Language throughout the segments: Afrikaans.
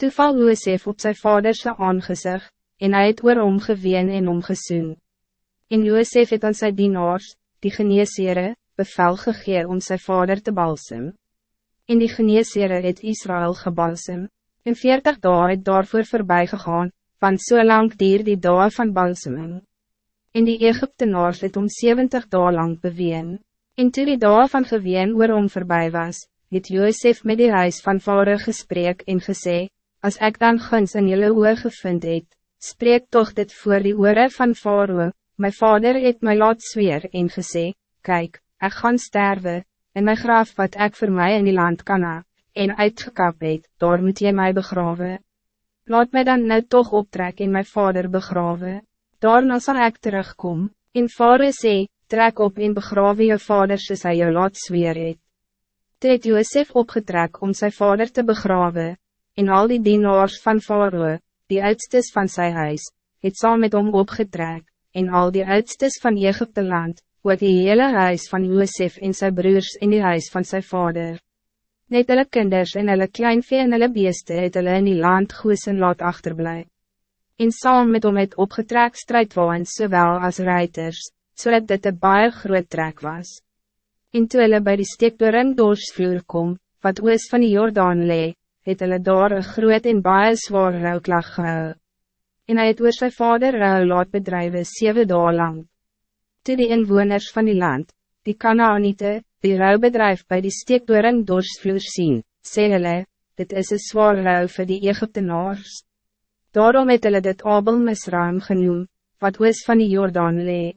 Toe val Josef op zijn vaderse aangezicht, en hy het oor hom geween en hom gesoen. En Josef het aan sy dienaars, die geneesere, bevel gegee om zijn vader te balsem. En die geneesere het Israël gebalsem, en veertig dagen het daarvoor voorbij gegaan, want so lang dier die dagen van balseming. En die Egyptenaars het om 70 dagen lang beween. En toe die dagen van geween oor hom voorbij was, het Josef met die huis van vader gesprek en gesê, als ik dan guns in jullie oor gevind het, spreek toch dit voor die oore van Faroe, my vader het my laat zweer en gesê, kijk, ik gaan sterven, en my graaf wat ik voor mij in die land kan ha, en uitgekap het, daar moet jy my begraven. Laat mij dan nou toch optrek en my vader begraven. Daarna zal ik terugkom, en Faroe sê, trek op en begrawe je vader soos hy jou laat zweer het. Toe het Joosef opgetrek om zijn vader te begraven, en al die dienaars van Faroe, die uitstes van zijn huis, het saam met hom opgetrek, en al die uitstes van Egypte land, ook die hele huis van Joosef en zijn broers in die huis van zijn vader. Net hulle kinders en hulle kleinvee en hulle beeste het hulle in die land goes en laat achterblij. En saam met hom het opgetrek strijdwaans zowel als ruiters, zodat dit een baie groot trek was. En toe hulle by die steekdoring doorsvloer kom, wat oos van die Jordaan lee, het hulle daar een groot en baie zwaar rouklag gehou. En hy het oor sy vader rou laat bedrijven zeven dagen lang. Toe die inwoners van die land, die Kanaanite, die rouwbedrijf bij die steekdoring doorsvloer sien, sê hulle, dit is een zwaar rou vir die Egyptenaars. Daarom het hulle dit Abel Misraim genoem, wat oos van die Jordaan lee.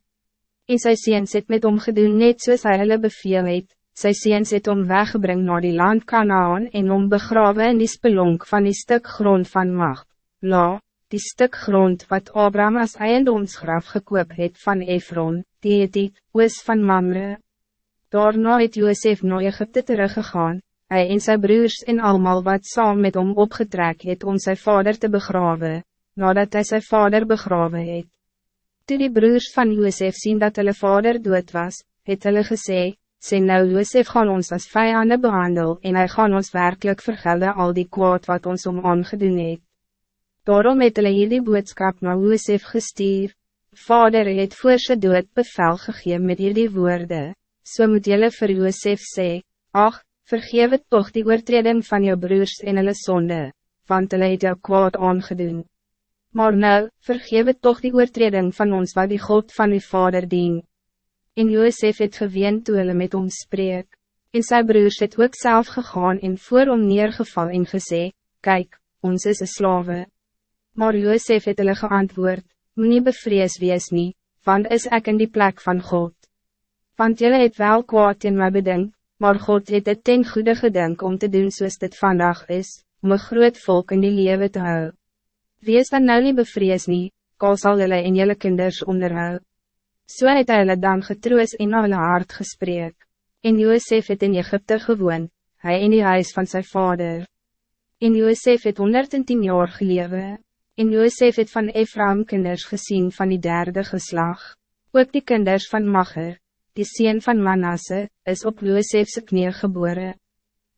En sy seens het met hom gedoen net soos hy hulle beveel het, sy seens het om weggebring naar die land Kanaan en om begrawe in die spelonk van die stuk grond van macht. La, die stuk grond wat Abraham als eiendomsgraf gekoop het van Efron, die het die, oos van Mamre. Daarna het Josef na Egypte teruggegaan, hij en zijn broers en almal wat saam met hom opgetrek het om zijn vader te begraven, nadat hij zijn vader begraven het. Toe die broers van Josef zien dat hulle vader dood was, het hulle gesê, sê nou Josef gaan ons als vijanden behandel en hij gaan ons werkelijk vergelden al die kwaad wat ons om aangedoen het. Daarom het hulle hierdie boodskap na Josef gestuur, Vader het voor sy dood bevel gegeen met hierdie woorde, so moet julle vir Josef sê, ach, vergeef het toch die oortreding van jou broers en hulle sonde, want hulle het jou kwaad aangedoen. Maar nou, vergeef het toch die oortreding van ons wat die God van die Vader dient. En Josef het geween toe hulle met hom spreek. En sy broers het ook zelf gegaan en voor hom neergeval en gesê, Kijk, ons is een slawe. Maar Josef het hulle geantwoord, Moet nie bevrees wees nie, want is ek in die plek van God. Want jullie het wel kwaad in my bedink, maar God het het ten goede gedink om te doen soos dit vandaag is, om een groot volk in die leven te hou. Wees dan nou nie bevrees nie, kal sal jylle en jylle kinders onderhou. So het hy hulle dan getroos en hulle hart gesprek. En Josef het in Egypte gewoon, hij in die huis van zijn vader. En Josef het 110 jaar gelewe. En Josef het van Ephraim kinders gezien van die derde geslag. Ook die kinders van Macher, die sien van Manasse, is op Josefse knie geboren.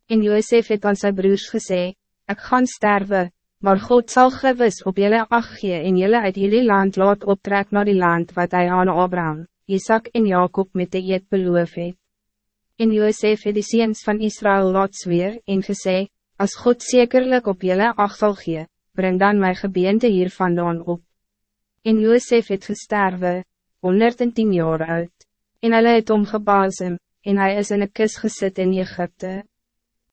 En Josef het aan zijn broers gesê, ik gaan sterven, maar God zal gewis op jullie acht gee en jullie uit jullie land laat optrek naar die land wat hij aan Abraham, Isaac en Jacob met de eed beloof het. En Josef het die seens van Israël laat zweer en gesê, als God zekerlijk op jullie acht zal gee, breng dan mijn gebeente hier vandaan op. En Josef het gesterwe, 110 jaar oud, en hulle het omgebalsem, en hij is in een kus gezet in Egypte.